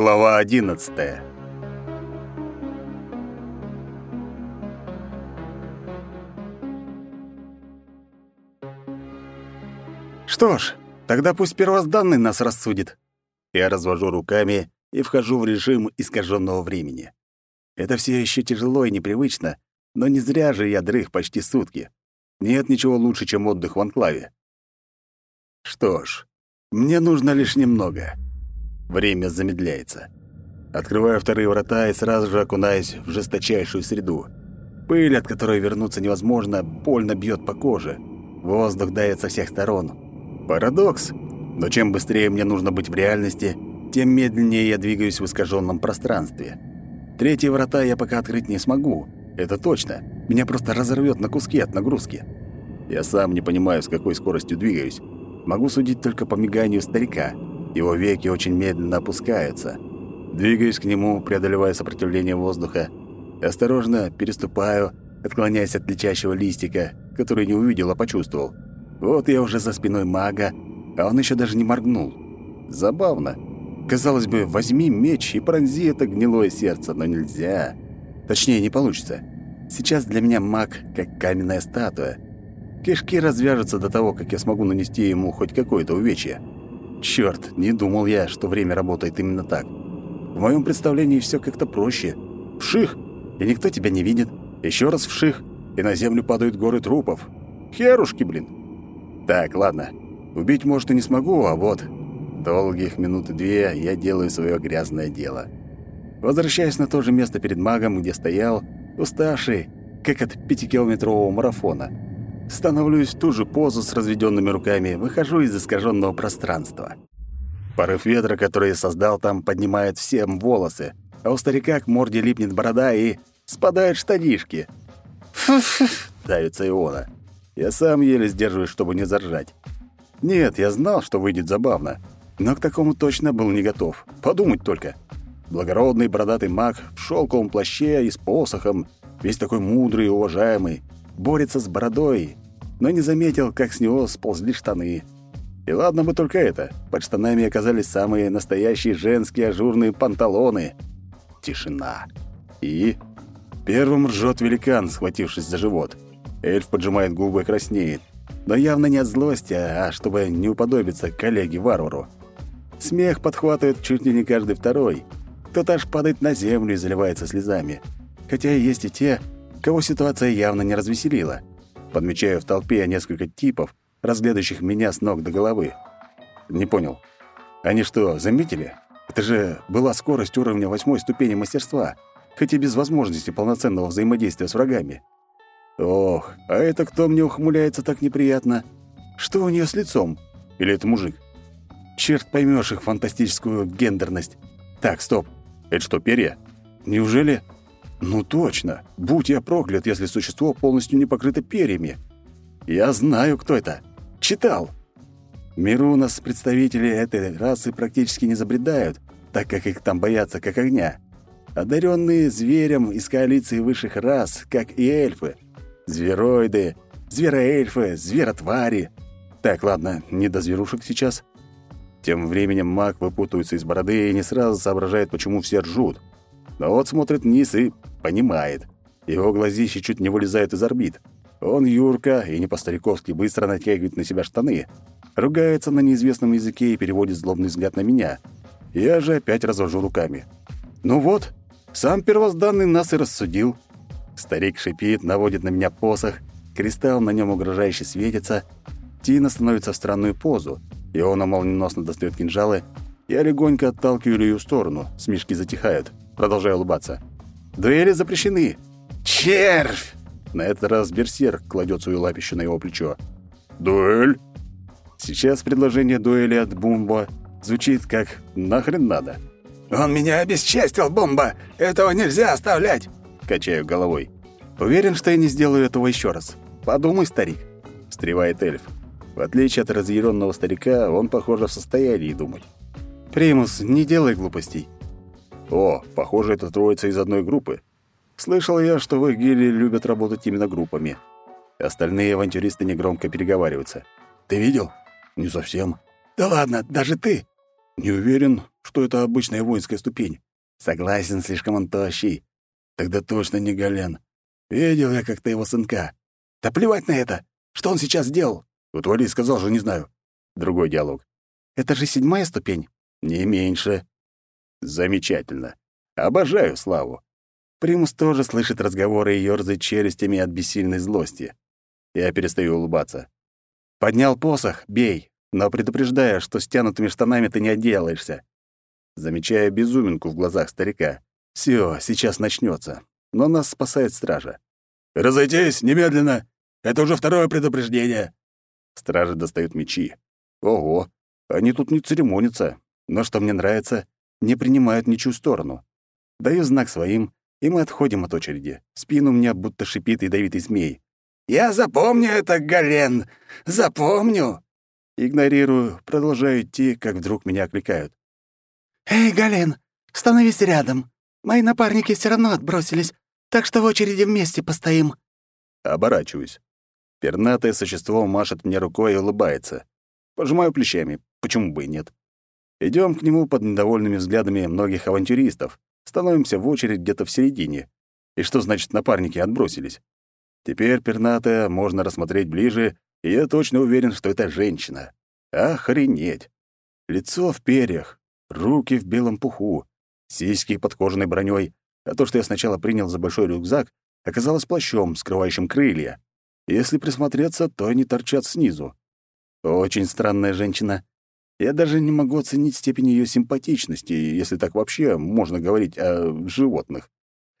Глава одиннадцатая. Что ж, тогда пусть первозданный нас рассудит. Я развожу руками и вхожу в режим искаженного времени. Это все еще тяжело и непривычно, но не зря же я дрых почти сутки. Нет ничего лучше, чем отдых в анклаве. Что ж, мне нужно лишь немного. Время замедляется. Открываю вторые врата и сразу же окунаюсь в жесточайшую среду. Пыль, от которой вернуться невозможно, больно бьет по коже. Воздух дает со всех сторон. Парадокс. Но чем быстрее мне нужно быть в реальности, тем медленнее я двигаюсь в искаженном пространстве. Третьи врата я пока открыть не смогу. Это точно. Меня просто разорвет на куски от нагрузки. Я сам не понимаю, с какой скоростью двигаюсь. Могу судить только по миганию старика. Его веки очень медленно опускаются. Двигаюсь к нему, преодолевая сопротивление воздуха. Осторожно переступаю, отклоняясь от летящего листика, который не увидел, а почувствовал. Вот я уже за спиной мага, а он еще даже не моргнул. Забавно. Казалось бы, возьми меч и пронзи это гнилое сердце, но нельзя. Точнее, не получится. Сейчас для меня маг как каменная статуя. Кишки развяжутся до того, как я смогу нанести ему хоть какое-то увечье. Черт, не думал я, что время работает именно так. В моем представлении все как-то проще. Вших, и никто тебя не видит. Еще раз вших, и на землю падают горы трупов. Херушки, блин. Так, ладно. Убить, может, и не смогу, а вот... Долгих минут две я делаю свое грязное дело. Возвращаясь на то же место перед магом, где стоял, уставший, как от пятикилометрового марафона. Становлюсь в ту же позу с разведенными руками, выхожу из искаженного пространства. Порыв ветра, который я создал там, поднимает всем волосы, а у старика к морде липнет борода и спадают штанишки. «Фу-фу!» — давится Иона. Я сам еле сдерживаюсь, чтобы не заржать. Нет, я знал, что выйдет забавно, но к такому точно был не готов. Подумать только. Благородный бородатый маг в шелковом плаще и с посохом, весь такой мудрый и уважаемый, борется с бородой, но не заметил, как с него сползли штаны. И ладно бы только это. Под штанами оказались самые настоящие женские ажурные панталоны. Тишина. И... Первым ржет великан, схватившись за живот. Эльф поджимает губы и краснеет. Но явно не от злости, а чтобы не уподобиться коллеге-варвару. Смех подхватывает чуть ли не каждый второй. Кто-то аж падает на землю и заливается слезами. Хотя есть и те, кого ситуация явно не развеселила. Подмечаю в толпе несколько типов, разглядывающих меня с ног до головы. Не понял. Они что, заметили? Это же была скорость уровня восьмой ступени мастерства, хоть и без возможности полноценного взаимодействия с врагами. Ох, а это кто мне ухмыляется так неприятно? Что у нее с лицом? Или это мужик? Черт поймешь их фантастическую гендерность. Так, стоп. Это что, перья? Неужели... Ну точно. Будь я проклят, если существо полностью не покрыто перьями. Я знаю, кто это. Читал. Миру нас представители этой расы практически не забредают, так как их там боятся как огня. Одаренные зверем из коалиции высших рас, как и эльфы. Звероиды, звероэльфы, зверотвари. Так, ладно, не до зверушек сейчас. Тем временем маг выпутывается из бороды и не сразу соображает, почему все ржут. Но вот смотрит вниз и понимает. Его глазища чуть не вылезают из орбит. Он Юрка и не по-стариковски быстро натягивает на себя штаны. Ругается на неизвестном языке и переводит злобный взгляд на меня. Я же опять развожу руками. «Ну вот, сам первозданный нас и рассудил». Старик шипит, наводит на меня посох, кристалл на нем угрожающе светится. Тина становится в странную позу. и он молниеносно достает кинжалы. Я легонько отталкиваю ее в сторону. Смешки затихают. Продолжаю улыбаться. «Дуэли запрещены!» «Червь!» На этот раз берсерк кладет свою лапищу на его плечо. «Дуэль?» Сейчас предложение дуэли от Бумба звучит как «нахрен надо». «Он меня обесчестил, Бомба! Этого нельзя оставлять!» Качаю головой. «Уверен, что я не сделаю этого еще раз. Подумай, старик», — встревает эльф. В отличие от разъяренного старика, он, похоже, в состоянии думать. «Примус, не делай глупостей». «О, похоже, это троица из одной группы. Слышал я, что в их любят работать именно группами. Остальные авантюристы негромко переговариваются. «Ты видел?» «Не совсем». «Да ладно, даже ты!» Не уверен, что это обычная воинская ступень. Согласен, слишком он тощий. Тогда точно не Гален. Видел я как-то его сынка. Да плевать на это. Что он сейчас сделал? Утвори, сказал же, не знаю. Другой диалог. Это же седьмая ступень? Не меньше. Замечательно. Обожаю Славу. Примус тоже слышит разговоры и ёрзает челюстями от бессильной злости. Я перестаю улыбаться. Поднял посох, бей, но предупреждаю, что стянутыми штанами ты не отделаешься. Замечаю безуминку в глазах старика. Все, сейчас начнется. Но нас спасает стража. «Разойтись, немедленно! Это уже второе предупреждение!» Стражи достают мечи. Ого, они тут не церемонятся. Но что мне нравится, не принимают ничью сторону. Даю знак своим, и мы отходим от очереди. Спину мне будто шипит ядовитый змей. «Я запомню это, Гален! Запомню!» Игнорирую, продолжаю идти, как вдруг меня окликают. «Эй, Гален, становись рядом. Мои напарники все равно отбросились, так что в очереди вместе постоим». Оборачиваюсь. Пернатое существо машет мне рукой и улыбается. Пожимаю плечами, почему бы и нет. Идем к нему под недовольными взглядами многих авантюристов. Становимся в очередь где-то в середине. И что значит напарники отбросились? Теперь пернатая можно рассмотреть ближе, и я точно уверен, что это женщина. Охренеть! Лицо в перьях, руки в белом пуху, сиськи под кожаной броней, а то, что я сначала принял за большой рюкзак, оказалось плащом, скрывающим крылья. Если присмотреться, то они торчат снизу. Очень странная женщина. Я даже не могу оценить степень ее симпатичности, если так вообще можно говорить о животных.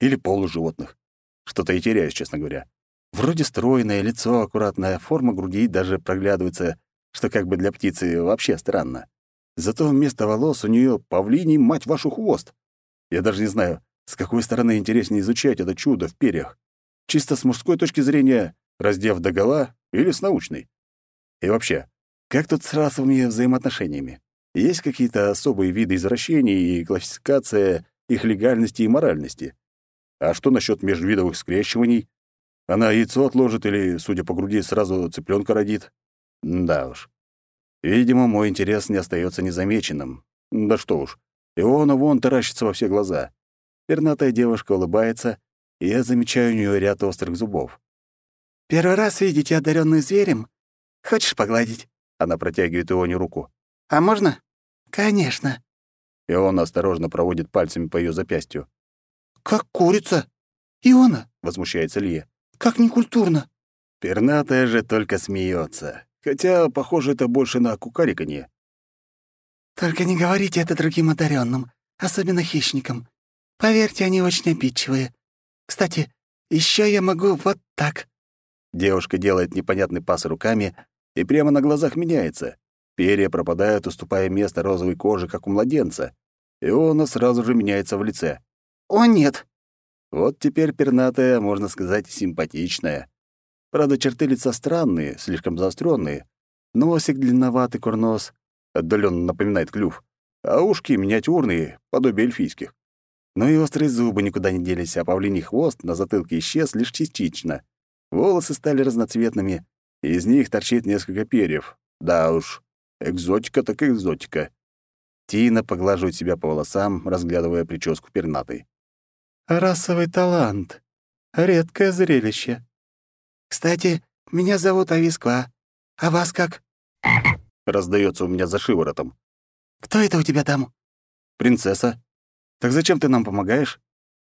Или полуживотных. Что-то и теряюсь, честно говоря. Вроде стройное, лицо аккуратное, форма груди даже проглядывается, что как бы для птицы вообще странно. Зато вместо волос у нее павлиний, мать вашу, хвост. Я даже не знаю, с какой стороны интереснее изучать это чудо в перьях. Чисто с мужской точки зрения, раздев догола, или с научной. И вообще, как тут с расовыми взаимоотношениями? Есть какие-то особые виды извращений и классификация их легальности и моральности? А что насчет межвидовых скрещиваний? Она яйцо отложит или, судя по груди, сразу цыпленка родит? Да уж. Видимо, мой интерес не остается незамеченным. Да что уж, и он и вон таращится во все глаза. Пернатая девушка улыбается, и я замечаю у нее ряд острых зубов. «Первый раз видите одаренную зверем? Хочешь погладить?» Она протягивает Ионе руку. «А можно?» «Конечно». И он осторожно проводит пальцами по ее запястью. «Как курица!» «Иона!» — возмущается Лия. «Как некультурно!» Пернатая же только смеется, хотя, похоже, это больше на кукариканье. «Только не говорите это другим одаренным, особенно хищникам. Поверьте, они очень обидчивые. Кстати, еще я могу вот так». Девушка делает непонятный пас руками и прямо на глазах меняется. Перья пропадают, уступая место розовой коже, как у младенца. И он сразу же меняется в лице. «О, нет!» Вот теперь пернатая, можно сказать, симпатичная. Правда, черты лица странные, слишком заостренные. Носик длинноватый, курнос, отдаленно напоминает клюв, а ушки миниатюрные, подобие эльфийских. Но и острые зубы никуда не делись, а павлиний хвост на затылке исчез лишь частично. Волосы стали разноцветными, из них торчит несколько перьев. Да уж, экзотика так экзотика. Тина поглаживает себя по волосам, разглядывая прическу пернатой. «Расовый талант. Редкое зрелище. Кстати, меня зовут Ависква. А вас как?» Раздается у меня за шиворотом. «Кто это у тебя там?» «Принцесса. Так зачем ты нам помогаешь?»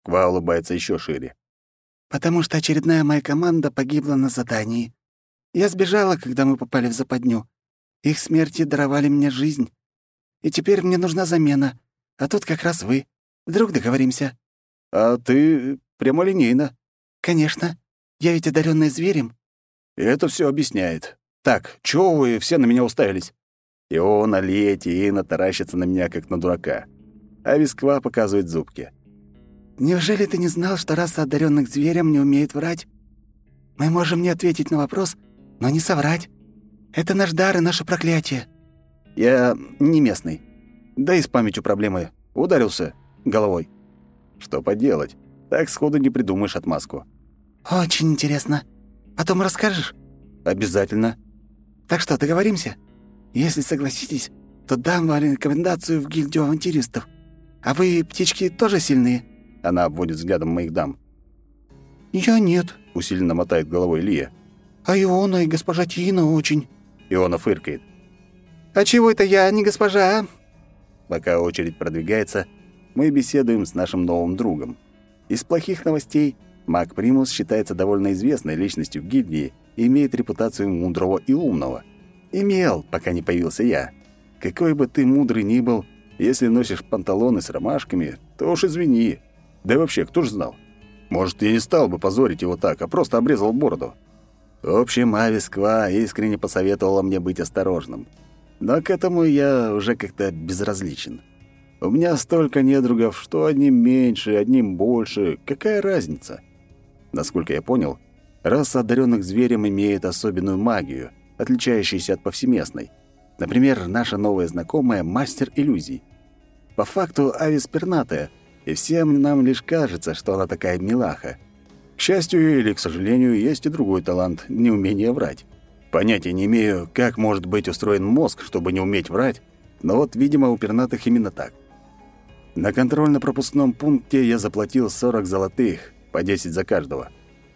Ква улыбается еще шире потому что очередная моя команда погибла на задании. Я сбежала, когда мы попали в западню. Их смерти даровали мне жизнь. И теперь мне нужна замена. А тут как раз вы. Вдруг договоримся?» «А ты прямолинейно». «Конечно. Я ведь одаренная зверем». «Это все объясняет. Так, чего вы все на меня уставились?» И он, Алия, Тиена таращится на меня, как на дурака. А Висква показывает зубки. Неужели ты не знал, что раса одаренных зверем не умеет врать? Мы можем не ответить на вопрос, но не соврать. Это наш дар и наше проклятие. Я не местный. Да и с памятью проблемы. Ударился головой. Что поделать? Так сходу не придумаешь отмазку. Очень интересно. Потом расскажешь? Обязательно. Так что, договоримся? Если согласитесь, то дам вам рекомендацию в гильдию авантюристов. А вы, птички, тоже сильные?» Она обводит взглядом моих дам. «Я нет», — усиленно мотает головой Лия. «А Иона и госпожа Тина очень». Иона фыркает. «А чего это я, а не госпожа?» Пока очередь продвигается, мы беседуем с нашим новым другом. Из плохих новостей Маг Примус считается довольно известной личностью в гильдии и имеет репутацию мудрого и умного. Имел, пока не появился я. Какой бы ты мудрый ни был, если носишь панталоны с ромашками, то уж извини. Да и вообще, кто ж знал? Может, я не стал бы позорить его так, а просто обрезал бороду. В общем, Ависква искренне посоветовала мне быть осторожным. Но к этому я уже как-то безразличен. У меня столько недругов, что одним меньше, одним больше. Какая разница? Насколько я понял, раса одаренных зверем имеет особенную магию, отличающуюся от повсеместной. Например, наша новая знакомая — мастер иллюзий. По факту Авис пернатая, и всем нам лишь кажется, что она такая милаха. К счастью или к сожалению, есть и другой талант — неумение врать. Понятия не имею, как может быть устроен мозг, чтобы не уметь врать, но вот, видимо, у пернатых именно так. На контрольно-пропускном пункте я заплатил 40 золотых, по 10 за каждого.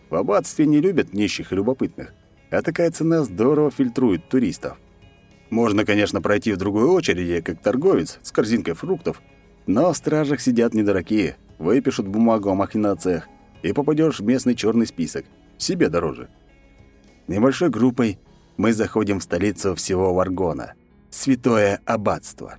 В аббатстве не любят нищих и любопытных, а такая цена здорово фильтрует туристов. Можно, конечно, пройти в другой очереди, как торговец, с корзинкой фруктов, но в стражах сидят недорогие, выпишут бумагу о махинациях, и попадешь в местный черный список. Себе дороже. Небольшой группой мы заходим в столицу всего Варгона. Святое аббатство.